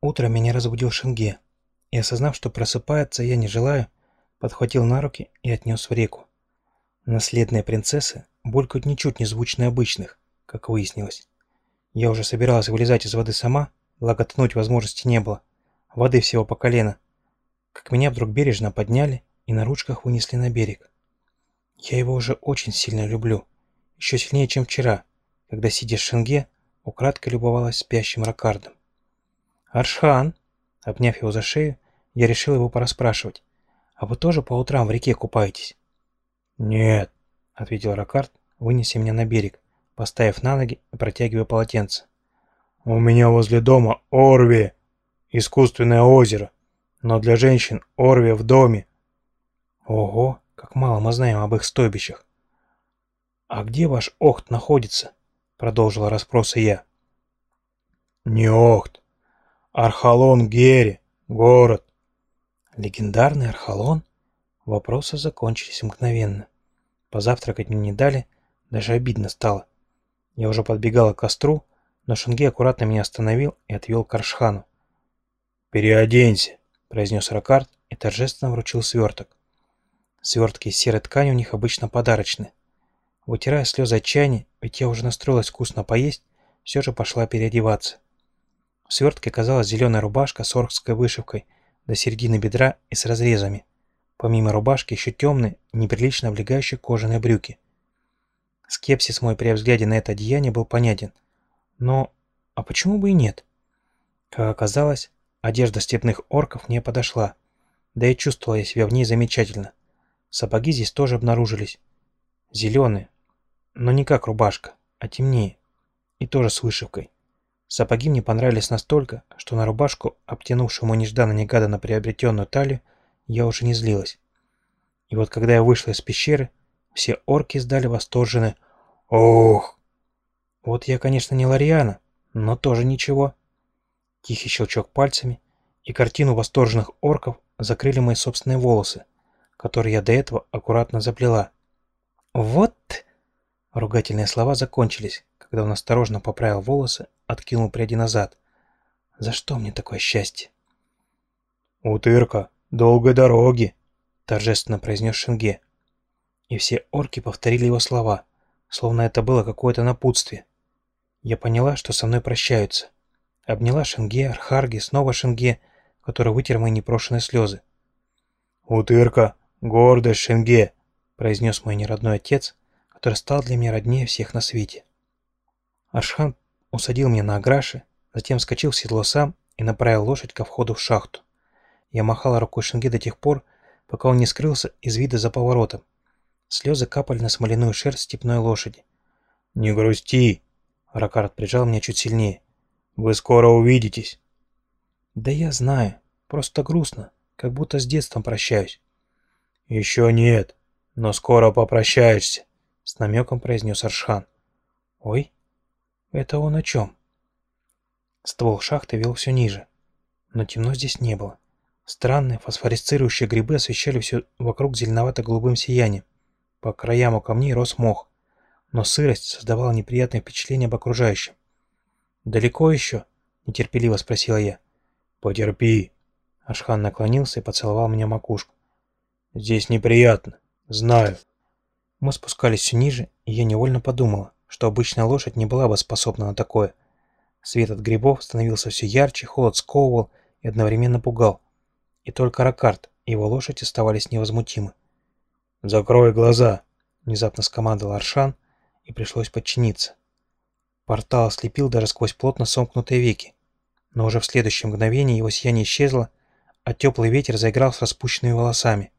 Утро меня разбудил Шенге, и осознав, что просыпается я не желаю, подхватил на руки и отнес в реку. Наследные принцессы булькают ничуть не звучнее обычных, как выяснилось. Я уже собиралась вылезать из воды сама, благо возможности не было. Воды всего по колено. Как меня вдруг бережно подняли и на ручках вынесли на берег. Я его уже очень сильно люблю. Еще сильнее, чем вчера, когда, сидя в Шенге, украдкой любовалась спящим Ракардом. «Аршхан!» Обняв его за шею, я решил его порасспрашивать. «А вы тоже по утрам в реке купаетесь?» «Нет», — ответил Ракард, вынеся меня на берег, поставив на ноги и протягивая полотенце. «У меня возле дома Орви, искусственное озеро, но для женщин Орви в доме». «Ого, как мало мы знаем об их стойбищах». «А где ваш Охт находится?» — продолжила расспросы я. «Не Охт, Архалон Гери, город». «Легендарный Архалон?» Вопросы закончились мгновенно. Позавтракать мне не дали, даже обидно стало. Я уже подбегала к костру, но Шенге аккуратно меня остановил и отвел к Аршхану. «Переоденься», — произнес Ракард и торжественно вручил сверток. Свертки из серой ткани у них обычно подарочные. Вытирая слезы отчаяния, ведь я уже настроилась вкусно поесть, все же пошла переодеваться. В свертке оказалась зеленая рубашка с оркской вышивкой до середины бедра и с разрезами. Помимо рубашки еще темные, неприлично облегающие кожаные брюки. Скепсис мой при взгляде на это одеяние был понятен. Но, а почему бы и нет? Как оказалось, одежда степных орков мне подошла, да и чувствовала я себя в ней замечательно. Сапоги здесь тоже обнаружились. Зеленые, но не как рубашка, а темнее. И тоже с вышивкой. Сапоги мне понравились настолько, что на рубашку, обтянувшему нежданно-негаданно приобретенную талию, я уже не злилась. И вот когда я вышла из пещеры, все орки сдали восторженное «Ох!». Вот я, конечно, не Лариана, но тоже ничего. Тихий щелчок пальцами, и картину восторженных орков закрыли мои собственные волосы, которые я до этого аккуратно заплела. «Вот!» Ругательные слова закончились, когда он осторожно поправил волосы, откинул пряди назад. «За что мне такое счастье?» «Утырка!» долгой дороги», — торжественно произнес Шенге. И все орки повторили его слова, словно это было какое-то напутствие. Я поняла, что со мной прощаются. Обняла Шенге, Архарги, снова Шенге, который вытер мои непрошенные слезы. «Утырка, гордость Шенге», — произнес мой неродной отец, который стал для меня роднее всех на свете. Аршхан усадил меня на аграши, затем вскочил в седло сам и направил лошадь ко входу в шахту. Я махала рукой Шенге до тех пор, пока он не скрылся из вида за поворотом. Слезы капали на смоляную шерсть степной лошади. «Не грусти!» Ракард прижал меня чуть сильнее. «Вы скоро увидитесь!» «Да я знаю. Просто грустно. Как будто с детством прощаюсь». «Еще нет, но скоро попрощаешься», — с намеком произнес Аршхан. «Ой, это он о чем?» Ствол шахты вел все ниже, но темно здесь не было. Странные фосфорисцирующие грибы освещали все вокруг зеленовато-голубым сиянием. По краям у камней рос мох, но сырость создавала неприятное впечатление об окружающем. «Далеко еще?» — нетерпеливо спросила я. «Потерпи!» Ашхан наклонился и поцеловал меня макушку. «Здесь неприятно, знаю». Мы спускались все ниже, и я невольно подумала, что обычная лошадь не была бы способна на такое. Свет от грибов становился все ярче, холод сковывал и одновременно пугал и только Ракарт и его лошадь оставались невозмутимы. «Закрой глаза!» — внезапно скомандовал Аршан, и пришлось подчиниться. Портал ослепил даже сквозь плотно сомкнутые веки, но уже в следующее мгновение его сияние исчезло, а теплый ветер заиграл с распущенными волосами.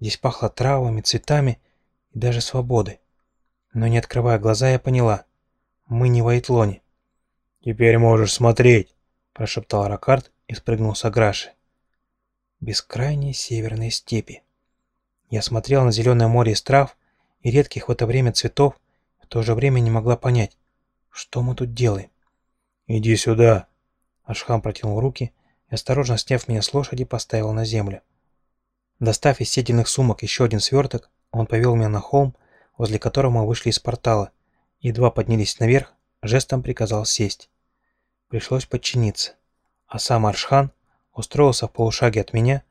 Здесь пахло травами, цветами и даже свободой. Но не открывая глаза, я поняла. Мы не в Айтлоне. «Теперь можешь смотреть», — прошептал Ракард и спрыгнул с Аграши бескрайние северные степи. Я смотрел на зеленое море из трав и редких в это время цветов, в то же время не могла понять, что мы тут делаем. «Иди сюда!» Ашхам протянул руки и, осторожно сняв меня с лошади, поставил на землю. Достав из сетельных сумок еще один сверток, он повел меня на холм, возле которого мы вышли из портала, едва поднялись наверх, жестом приказал сесть. Пришлось подчиниться. а сам Аршхан устроился в полушаге от меня,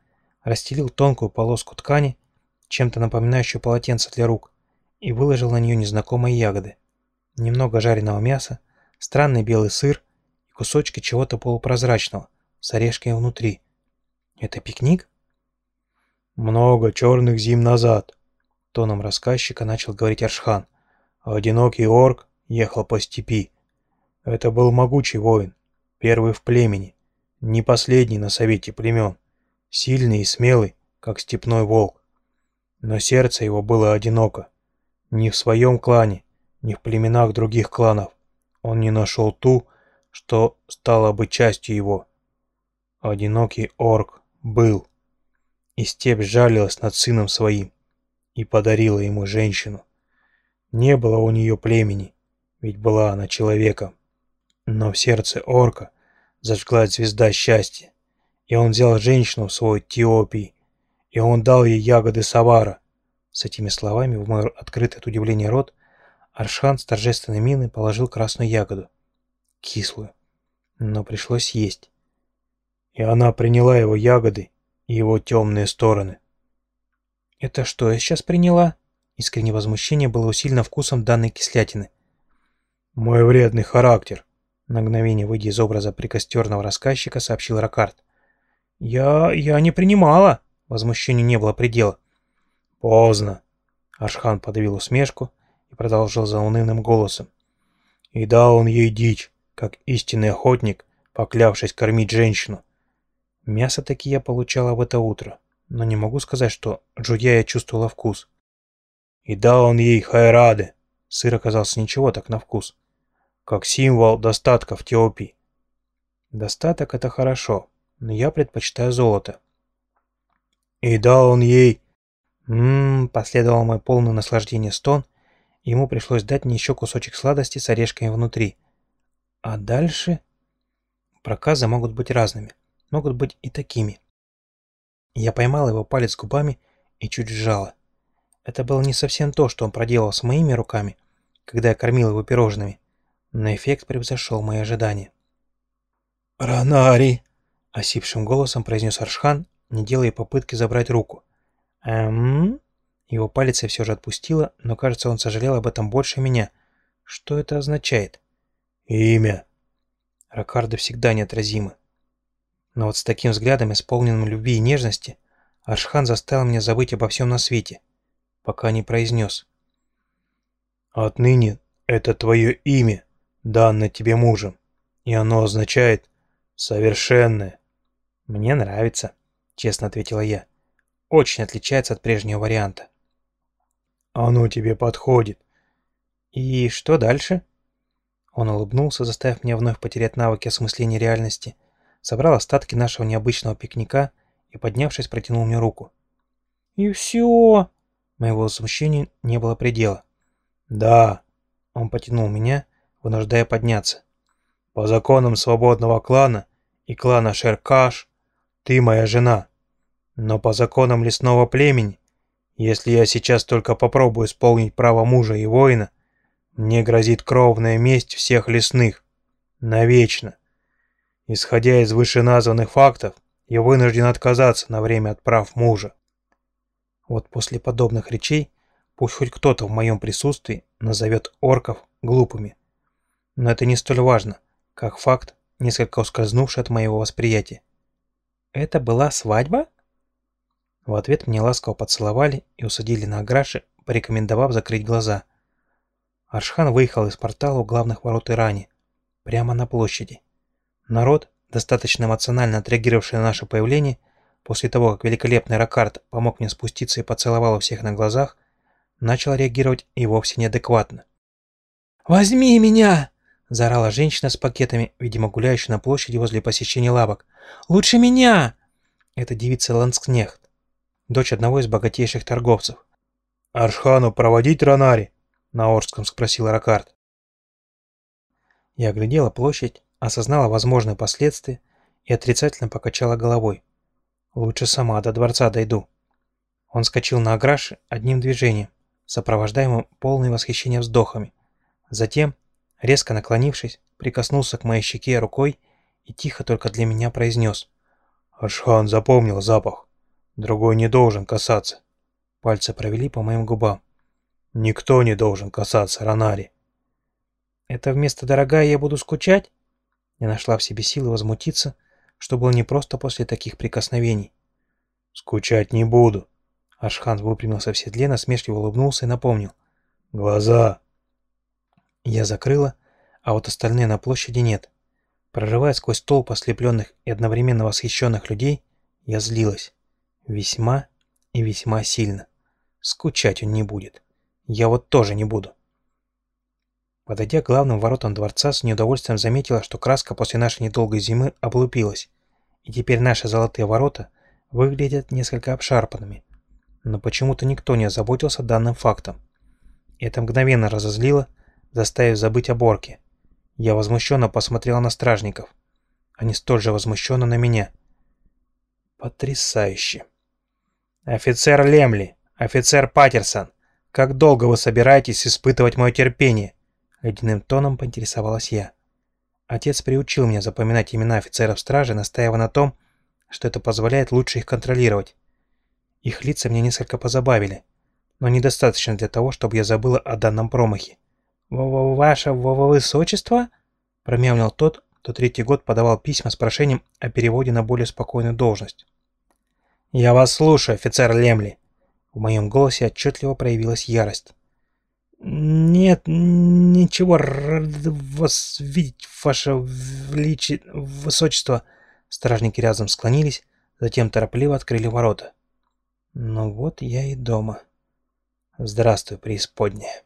расстелил тонкую полоску ткани, чем-то напоминающую полотенце для рук, и выложил на нее незнакомые ягоды. Немного жареного мяса, странный белый сыр и кусочки чего-то полупрозрачного с орешками внутри. Это пикник? Много черных зим назад, тоном рассказчика начал говорить Аршхан. Одинокий орк ехал по степи. Это был могучий воин, первый в племени, не последний на совете племен, сильный и смелый, как степной волк. Но сердце его было одиноко. Ни в своем клане, ни в племенах других кланов он не нашел ту, что стала бы частью его. Одинокий орк был. И степь жалилась над сыном своим и подарила ему женщину. Не было у нее племени, ведь была она человеком. Но в сердце орка зажглась звезда счастья, и он взял женщину в свой Тиопий, и он дал ей ягоды савара. С этими словами в мой открытый от удивления рот Аршан с торжественной миной положил красную ягоду, кислую, но пришлось есть. И она приняла его ягоды и его темные стороны. «Это что я сейчас приняла?» Искреннее возмущение было усилено вкусом данной кислятины. «Мой вредный характер», — на мгновение выйдя из образа прикостерного рассказчика, сообщил Ракарт. «Я... я не принимала!» Возмущению не было предела. «Поздно!» Аршхан подавил усмешку и продолжил заунывным голосом. «И дал он ей дичь, как истинный охотник, поклявшись кормить женщину. Мясо таки я получала в это утро но не могу сказать, что жуя я чувствовала вкус. И дал он ей хайрады. Сыр оказался ничего так на вкус. Как символ достатка в Теопии. Достаток — это хорошо, но я предпочитаю золото. И дал он ей... Ммм, последовал мой полный наслаждение стон, ему пришлось дать мне еще кусочек сладости с орешками внутри. А дальше... Проказы могут быть разными, могут быть и такими. Я поймал его палец губами и чуть сжала. Это было не совсем то, что он проделал с моими руками, когда я кормил его пирожными, но эффект превзошел мои ожидания. «Ранари!» — осипшим голосом произнес Аршхан, не делая попытки забрать руку. «Эм?» Его палец я все же отпустила, но кажется, он сожалел об этом больше меня. Что это означает? «Имя!» Ракарды всегда неотразимы. Но вот с таким взглядом, исполненным любви и нежности, Аршхан заставил меня забыть обо всем на свете, пока не произнес. «Отныне это твое имя, данное тебе мужем, и оно означает «совершенное». «Мне нравится», — честно ответила я. «Очень отличается от прежнего варианта». «Оно тебе подходит». «И что дальше?» Он улыбнулся, заставив меня вновь потерять навыки осмысления реальности, собрал остатки нашего необычного пикника и, поднявшись, протянул мне руку. «И все!» Моего возмущения не было предела. «Да!» Он потянул меня, вынуждая подняться. «По законам свободного клана и клана Шеркаш ты моя жена. Но по законам лесного племени, если я сейчас только попробую исполнить право мужа и воина, мне грозит кровная месть всех лесных. Навечно. Исходя из вышеназванных фактов, я вынужден отказаться на время от прав мужа. Вот после подобных речей пусть хоть кто-то в моем присутствии назовет орков глупыми. Но это не столь важно, как факт, несколько ускользнувший от моего восприятия. «Это была свадьба?» В ответ мне ласково поцеловали и усадили на аграши, порекомендовав закрыть глаза. Аршхан выехал из портала у главных ворот Ирани, прямо на площади. Народ, достаточно эмоционально отреагировавший на наше появление, после того, как великолепный Ракард помог мне спуститься и поцеловал у всех на глазах, начал реагировать и вовсе неадекватно. «Возьми меня!» – заорала женщина с пакетами, видимо, гуляющая на площади возле посещения лавок. «Лучше меня!» Это девица Ланскнехт, дочь одного из богатейших торговцев. «Аршхану проводить Ранари?» – на Орском спросил Ракард. Я оглядела площадь, осознала возможные последствия и отрицательно покачала головой. Лучше сама до дворца дойду. Он скочил на аграши одним движением, сопровождаемым полным восхищением вздохами. Затем, резко наклонившись, прикоснулся к моей щеке рукой и тихо только для меня произнес. Аршхан запомнил запах. Другой не должен касаться. Пальцы провели по моим губам. Никто не должен касаться Ранари. Это вместо «дорогая» я буду скучать? Я нашла в себе силы возмутиться, что было непросто после таких прикосновений. «Скучать не буду». Ашхан выпрямился в седле, насмешливо улыбнулся и напомнил. «Глаза!» Я закрыла, а вот остальные на площади нет. Прорывая сквозь толп ослепленных и одновременно восхищенных людей, я злилась. Весьма и весьма сильно. Скучать он не будет. Я вот тоже не буду. Подойдя к главным воротам дворца, с неудовольствием заметила, что краска после нашей недолгой зимы облупилась, и теперь наши золотые ворота выглядят несколько обшарпанными. Но почему-то никто не озаботился данным фактом. Это мгновенно разозлило, заставив забыть о Борке. Я возмущенно посмотрела на стражников. Они столь же возмущенно на меня. Потрясающе. «Офицер Лемли! Офицер Паттерсон! Как долго вы собираетесь испытывать мое терпение?» Ледяным тоном поинтересовалась я. Отец приучил меня запоминать имена офицеров стражи, настаивая на том, что это позволяет лучше их контролировать. Их лица мне несколько позабавили, но недостаточно для того, чтобы я забыла о данном промахе. «Ваше высочество?» – промямлил тот, кто третий год подавал письма с прошением о переводе на более спокойную должность. «Я вас слушаю, офицер Лемли!» В моем голосе отчетливо проявилась ярость. «Нет, ничего, рад вас видеть, ваше величи... высочество!» Стражники рядом склонились, затем торопливо открыли ворота. «Ну вот я и дома. Здравствуй, преисподняя!»